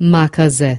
Macazé